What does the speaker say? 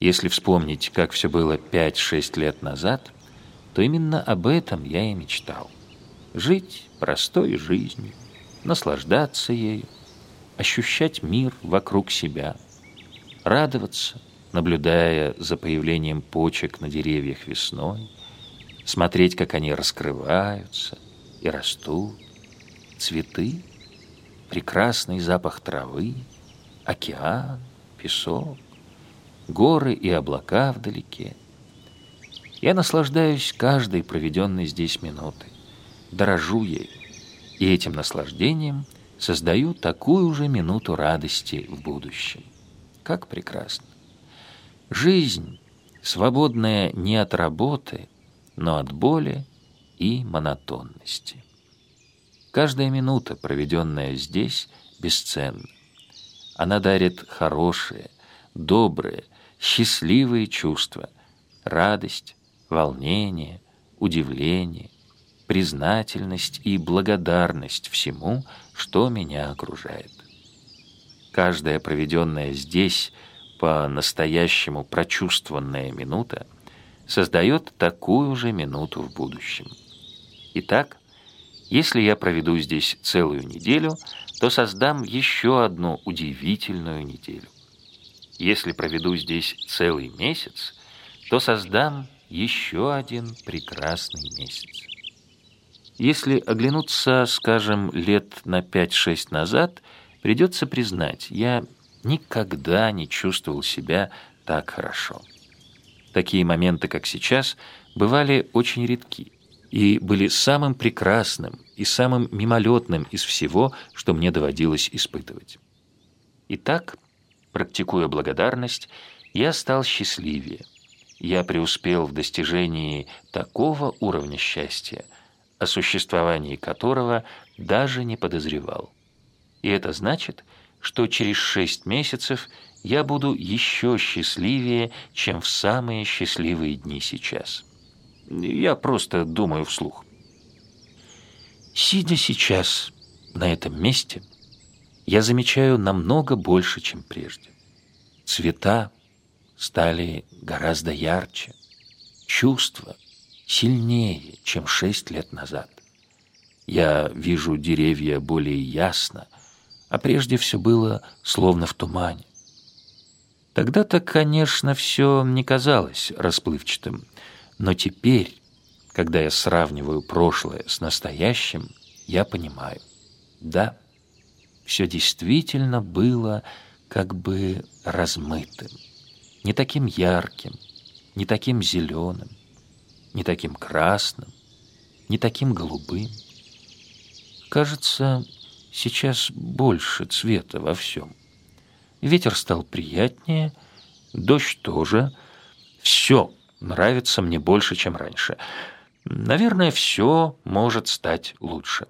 Если вспомнить, как все было 5-6 лет назад, то именно об этом я и мечтал. Жить простой жизнью, наслаждаться ею, ощущать мир вокруг себя, радоваться, наблюдая за появлением почек на деревьях весной, смотреть, как они раскрываются и растут, цветы, прекрасный запах травы, океан, песок горы и облака вдалеке. Я наслаждаюсь каждой проведенной здесь минутой, дорожу ей, и этим наслаждением создаю такую же минуту радости в будущем. Как прекрасно! Жизнь, свободная не от работы, но от боли и монотонности. Каждая минута, проведенная здесь, бесценна. Она дарит хорошее, доброе, счастливые чувства, радость, волнение, удивление, признательность и благодарность всему, что меня окружает. Каждая проведенная здесь по-настоящему прочувствованная минута создает такую же минуту в будущем. Итак, если я проведу здесь целую неделю, то создам еще одну удивительную неделю. Если проведу здесь целый месяц, то создам еще один прекрасный месяц. Если оглянуться, скажем, лет на 5-6 назад, придется признать, я никогда не чувствовал себя так хорошо. Такие моменты, как сейчас, бывали очень редки и были самым прекрасным и самым мимолетным из всего, что мне доводилось испытывать. Итак, Практикуя благодарность, я стал счастливее. Я преуспел в достижении такого уровня счастья, о существовании которого даже не подозревал. И это значит, что через шесть месяцев я буду еще счастливее, чем в самые счастливые дни сейчас. Я просто думаю вслух. Сидя сейчас на этом месте – я замечаю намного больше, чем прежде. Цвета стали гораздо ярче, чувства сильнее, чем шесть лет назад. Я вижу деревья более ясно, а прежде все было словно в тумане. Тогда-то, конечно, все не казалось расплывчатым, но теперь, когда я сравниваю прошлое с настоящим, я понимаю, да, все действительно было как бы размытым, не таким ярким, не таким зеленым, не таким красным, не таким голубым. Кажется, сейчас больше цвета во всем. Ветер стал приятнее, дождь тоже. Все нравится мне больше, чем раньше. Наверное, все может стать лучше.